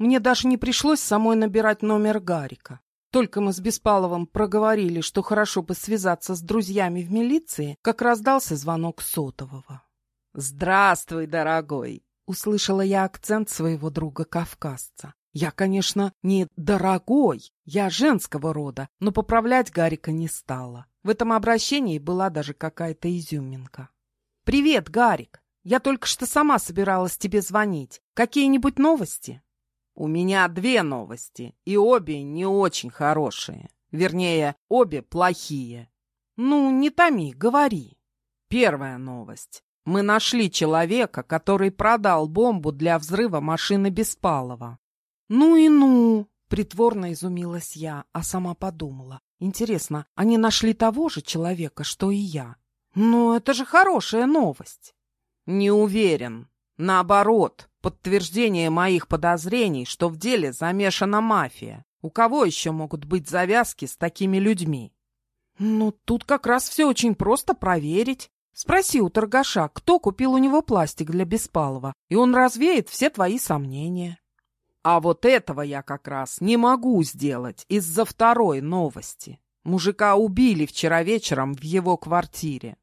Мне даже не пришлось самой набирать номер Гарика. Только мы с Беспаловым проговорили, что хорошо бы связаться с друзьями в милиции, как раздался звонок сотового. «Здравствуй, дорогой!» — услышала я акцент своего друга-кавказца. Я, конечно, не «дорогой», я женского рода, но поправлять Гарика не стала. В этом обращении была даже какая-то изюминка. «Привет, Гарик! Я только что сама собиралась тебе звонить. Какие-нибудь новости?» У меня две новости, и обе не очень хорошие. Вернее, обе плохие. Ну, не томи, говори. Первая новость. Мы нашли человека, который продал бомбу для взрыва машины Беспалова. Ну и ну, притворно изумилась я, а сама подумала. Интересно, они нашли того же человека, что и я? Ну, это же хорошая новость. Не уверен. Наоборот, Подтверждение моих подозрений, что в деле замешана мафия. У кого еще могут быть завязки с такими людьми? Ну, тут как раз все очень просто проверить. Спроси у торгаша, кто купил у него пластик для Беспалова, и он развеет все твои сомнения. А вот этого я как раз не могу сделать из-за второй новости. Мужика убили вчера вечером в его квартире.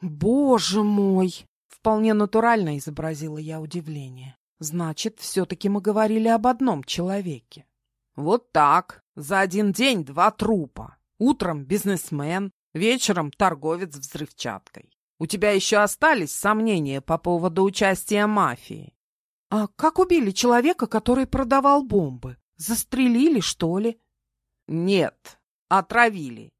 Боже мой! Вполне натурально изобразила я удивление. Значит, все-таки мы говорили об одном человеке. Вот так. За один день два трупа. Утром бизнесмен, вечером торговец взрывчаткой. У тебя еще остались сомнения по поводу участия мафии? А как убили человека, который продавал бомбы? Застрелили, что ли? Нет, отравили.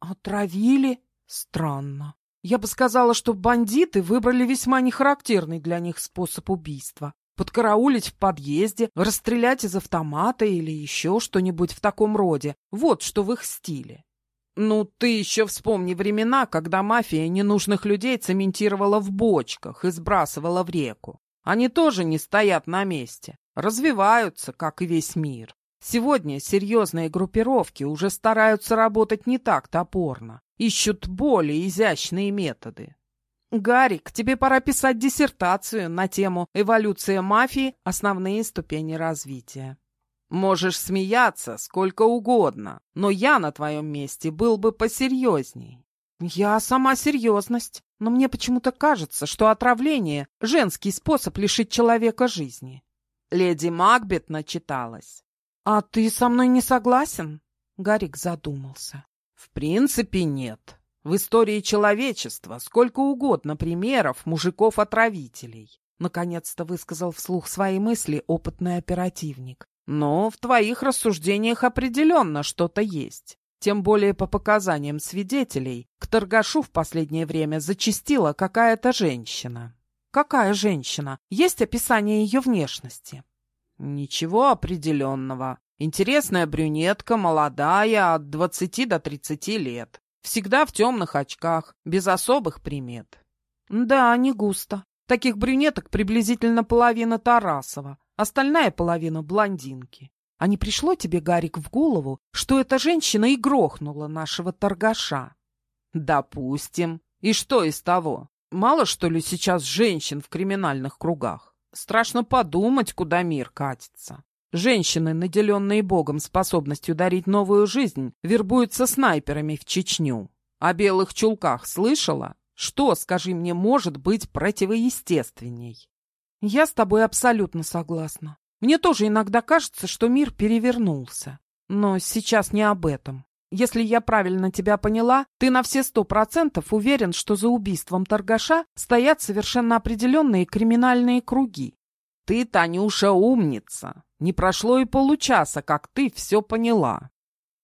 Отравили? Странно. Я бы сказала, что бандиты выбрали весьма нехарактерный для них способ убийства. Подкараулить в подъезде, расстрелять из автомата или еще что-нибудь в таком роде. Вот что в их стиле. Ну, ты еще вспомни времена, когда мафия ненужных людей цементировала в бочках и сбрасывала в реку. Они тоже не стоят на месте, развиваются, как и весь мир. Сегодня серьезные группировки уже стараются работать не так топорно ищут более изящные методы. Гарик, тебе пора писать диссертацию на тему «Эволюция мафии. Основные ступени развития». Можешь смеяться сколько угодно, но я на твоем месте был бы посерьезней. Я сама серьезность, но мне почему-то кажется, что отравление — женский способ лишить человека жизни. Леди Макбет начиталась. А ты со мной не согласен? Гарик задумался. В принципе, нет. В истории человечества сколько угодно примеров мужиков-отравителей. Наконец-то высказал вслух свои мысли опытный оперативник. Но в твоих рассуждениях определенно что-то есть. Тем более по показаниям свидетелей, к торгашу в последнее время зачастила какая-то женщина. Какая женщина? Есть описание ее внешности? Ничего определенного. Интересная брюнетка, молодая, от двадцати до тридцати лет. Всегда в темных очках, без особых примет. Да, не густо. Таких брюнеток приблизительно половина Тарасова, остальная половина блондинки. А не пришло тебе, Гарик, в голову, что эта женщина и грохнула нашего торгаша? Допустим. И что из того? Мало, что ли, сейчас женщин в криминальных кругах? Страшно подумать, куда мир катится. Женщины, наделенные Богом способностью дарить новую жизнь, вербуются снайперами в Чечню. О белых чулках слышала? Что, скажи мне, может быть противоестественней? Я с тобой абсолютно согласна. Мне тоже иногда кажется, что мир перевернулся. Но сейчас не об этом. Если я правильно тебя поняла, ты на все сто процентов уверен, что за убийством торгаша стоят совершенно определенные криминальные круги. Ты, Танюша, умница. Не прошло и получаса, как ты все поняла.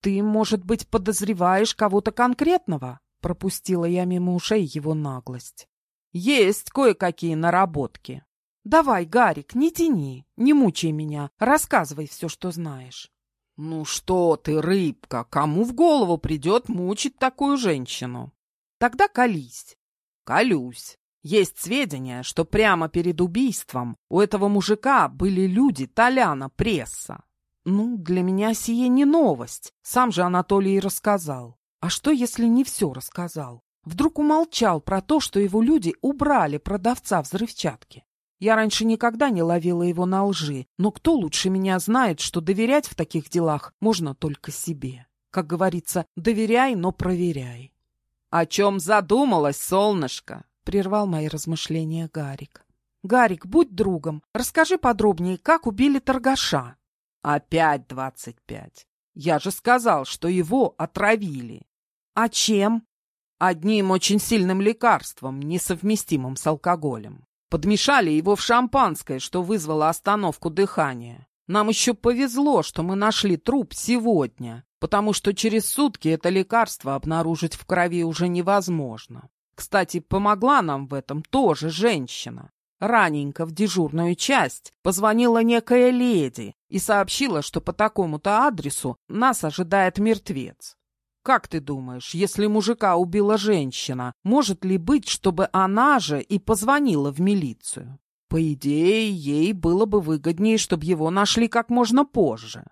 Ты, может быть, подозреваешь кого-то конкретного? Пропустила я мимо ушей его наглость. Есть кое-какие наработки. Давай, Гарик, не тяни, не мучай меня, рассказывай все, что знаешь. Ну что ты, рыбка, кому в голову придет мучить такую женщину? Тогда колись. Колюсь. Есть сведения, что прямо перед убийством у этого мужика были люди Толяна Пресса. Ну, для меня сие не новость. Сам же Анатолий рассказал. А что, если не все рассказал? Вдруг умолчал про то, что его люди убрали продавца взрывчатки. Я раньше никогда не ловила его на лжи, но кто лучше меня знает, что доверять в таких делах можно только себе. Как говорится, доверяй, но проверяй. — О чем задумалась, солнышко? — прервал мои размышления Гарик. — Гарик, будь другом, расскажи подробнее, как убили торгаша. — Опять двадцать пять. Я же сказал, что его отравили. — А чем? — Одним очень сильным лекарством, несовместимым с алкоголем. Подмешали его в шампанское, что вызвало остановку дыхания. Нам еще повезло, что мы нашли труп сегодня, потому что через сутки это лекарство обнаружить в крови уже невозможно. Кстати, помогла нам в этом тоже женщина. Раненько в дежурную часть позвонила некая леди и сообщила, что по такому-то адресу нас ожидает мертвец. Как ты думаешь, если мужика убила женщина, может ли быть, чтобы она же и позвонила в милицию? По идее, ей было бы выгоднее, чтобы его нашли как можно позже.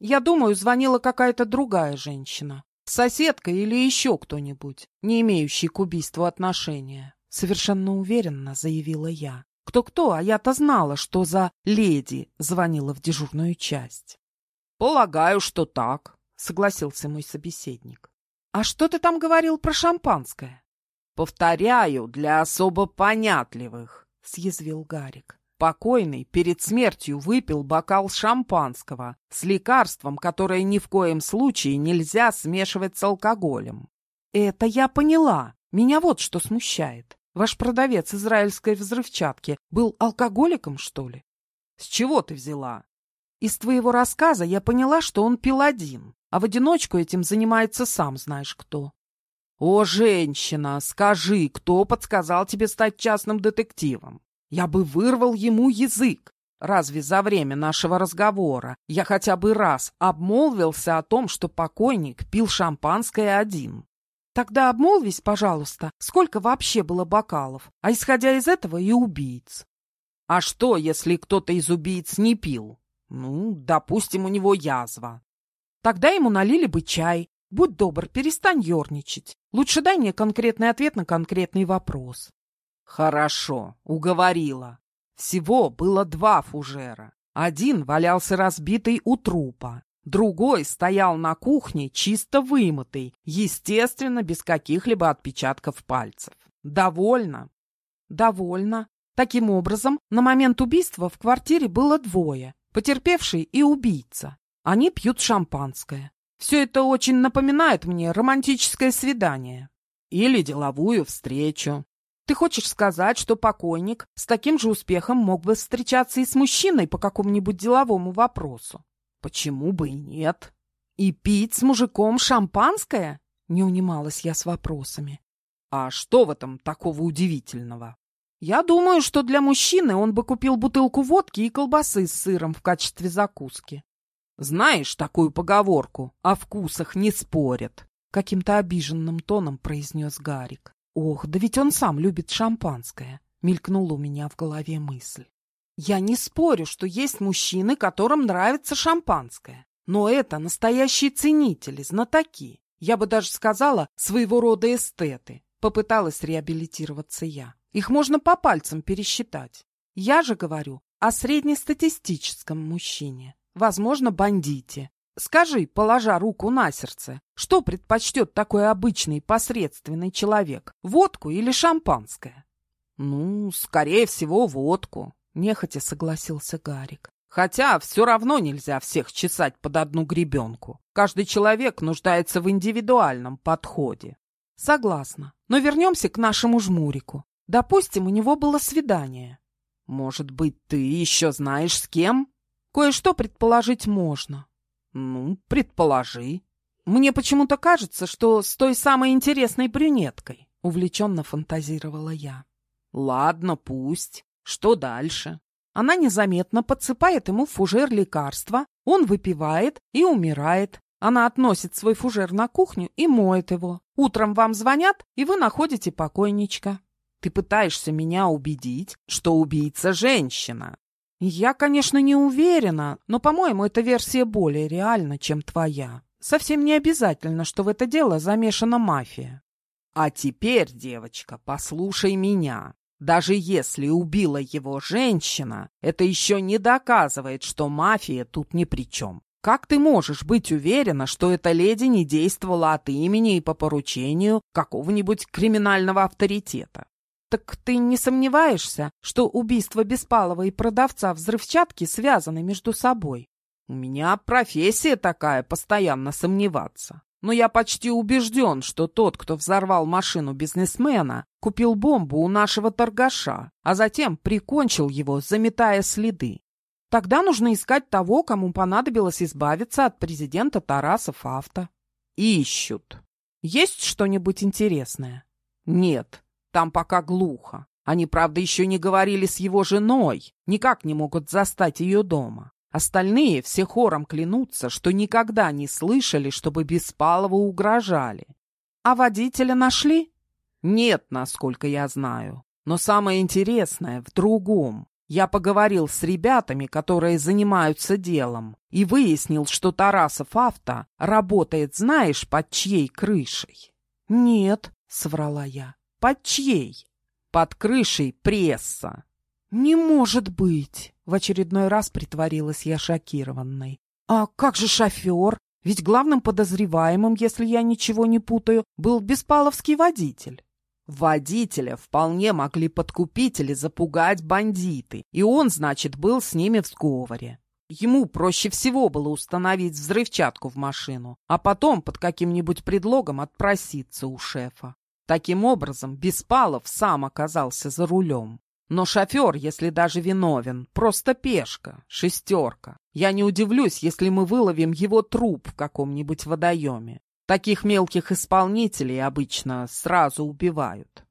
Я думаю, звонила какая-то другая женщина. Соседка или еще кто-нибудь, не имеющий к убийству отношения. Совершенно уверенно заявила я. Кто-кто, а я-то знала, что за леди звонила в дежурную часть. Полагаю, что так. — согласился мой собеседник. «А что ты там говорил про шампанское?» «Повторяю, для особо понятливых», — съязвил Гарик. Покойный перед смертью выпил бокал шампанского с лекарством, которое ни в коем случае нельзя смешивать с алкоголем. «Это я поняла. Меня вот что смущает. Ваш продавец израильской взрывчатки был алкоголиком, что ли?» «С чего ты взяла?» «Из твоего рассказа я поняла, что он пил один а в одиночку этим занимается сам знаешь кто. О, женщина, скажи, кто подсказал тебе стать частным детективом? Я бы вырвал ему язык. Разве за время нашего разговора я хотя бы раз обмолвился о том, что покойник пил шампанское один? Тогда обмолвись, пожалуйста, сколько вообще было бокалов, а исходя из этого и убийц. А что, если кто-то из убийц не пил? Ну, допустим, у него язва. Тогда ему налили бы чай. Будь добр, перестань ерничать. Лучше дай мне конкретный ответ на конкретный вопрос. Хорошо, уговорила. Всего было два фужера. Один валялся разбитый у трупа. Другой стоял на кухне, чисто вымытый, естественно, без каких-либо отпечатков пальцев. Довольно? Довольно. Таким образом, на момент убийства в квартире было двое, потерпевший и убийца. Они пьют шампанское. Все это очень напоминает мне романтическое свидание. Или деловую встречу. Ты хочешь сказать, что покойник с таким же успехом мог бы встречаться и с мужчиной по какому-нибудь деловому вопросу? Почему бы и нет? И пить с мужиком шампанское? Не унималась я с вопросами. А что в этом такого удивительного? Я думаю, что для мужчины он бы купил бутылку водки и колбасы с сыром в качестве закуски. Знаешь такую поговорку «о вкусах не спорят»?» Каким-то обиженным тоном произнес Гарик. «Ох, да ведь он сам любит шампанское», — мелькнула у меня в голове мысль. «Я не спорю, что есть мужчины, которым нравится шампанское. Но это настоящие ценители, знатоки. Я бы даже сказала, своего рода эстеты. Попыталась реабилитироваться я. Их можно по пальцам пересчитать. Я же говорю о среднестатистическом мужчине возможно, бандите. Скажи, положа руку на сердце, что предпочтет такой обычный посредственный человек, водку или шампанское? Ну, скорее всего, водку, нехотя согласился Гарик. Хотя все равно нельзя всех чесать под одну гребенку. Каждый человек нуждается в индивидуальном подходе. Согласна. Но вернемся к нашему жмурику. Допустим, у него было свидание. Может быть, ты еще знаешь с кем? Кое-что предположить можно. Ну, предположи. Мне почему-то кажется, что с той самой интересной брюнеткой, увлеченно фантазировала я. Ладно, пусть. Что дальше? Она незаметно подсыпает ему фужер лекарства, он выпивает и умирает. Она относит свой фужер на кухню и моет его. Утром вам звонят, и вы находите покойничка. Ты пытаешься меня убедить, что убийца женщина. Я, конечно, не уверена, но, по-моему, эта версия более реальна, чем твоя. Совсем не обязательно, что в это дело замешана мафия. А теперь, девочка, послушай меня. Даже если убила его женщина, это еще не доказывает, что мафия тут ни при чем. Как ты можешь быть уверена, что эта леди не действовала от имени и по поручению какого-нибудь криминального авторитета? Так ты не сомневаешься, что убийство Беспалова и продавца взрывчатки связаны между собой? У меня профессия такая, постоянно сомневаться. Но я почти убежден, что тот, кто взорвал машину бизнесмена, купил бомбу у нашего торгаша, а затем прикончил его, заметая следы. Тогда нужно искать того, кому понадобилось избавиться от президента Тарасов Авто. Ищут. Есть что-нибудь интересное? Нет, там пока глухо. Они, правда, еще не говорили с его женой, никак не могут застать ее дома. Остальные все хором клянутся, что никогда не слышали, чтобы Беспалову угрожали. А водителя нашли? Нет, насколько я знаю. Но самое интересное в другом. Я поговорил с ребятами, которые занимаются делом, и выяснил, что Тарасов авто работает, знаешь, под чьей крышей? Нет, соврала я. Под чьей? Под крышей пресса. «Не может быть!» — в очередной раз притворилась я шокированной. «А как же шофер? Ведь главным подозреваемым, если я ничего не путаю, был беспаловский водитель». Водителя вполне могли подкупить или запугать бандиты, и он, значит, был с ними в сговоре. Ему проще всего было установить взрывчатку в машину, а потом под каким-нибудь предлогом отпроситься у шефа. Таким образом, Беспалов сам оказался за рулем. Но шофер, если даже виновен, просто пешка, шестерка. Я не удивлюсь, если мы выловим его труп в каком-нибудь водоеме. Таких мелких исполнителей обычно сразу убивают.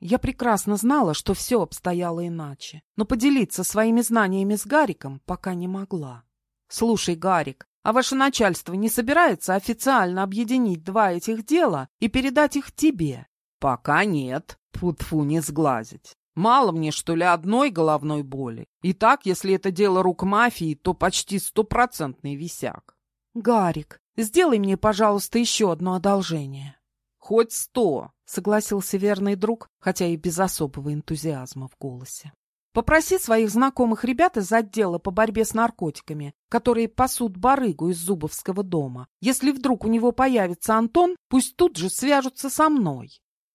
Я прекрасно знала, что все обстояло иначе, но поделиться своими знаниями с Гариком пока не могла. «Слушай, Гарик, а ваше начальство не собирается официально объединить два этих дела и передать их тебе?» «Пока нет. Фу-тфу, не сглазить. Мало мне, что ли, одной головной боли? И так, если это дело рук мафии, то почти стопроцентный висяк. Гарик, сделай мне, пожалуйста, еще одно одолжение. Хоть сто, согласился верный друг, хотя и без особого энтузиазма в голосе. Попроси своих знакомых ребят из отдела по борьбе с наркотиками, которые пасут барыгу из Зубовского дома. Если вдруг у него появится Антон, пусть тут же свяжутся со мной.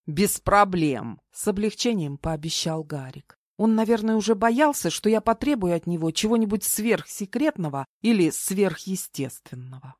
«Без проблем», — с облегчением пообещал Гарик. Он, наверное, уже боялся, что я потребую от него чего-нибудь сверхсекретного или сверхъестественного.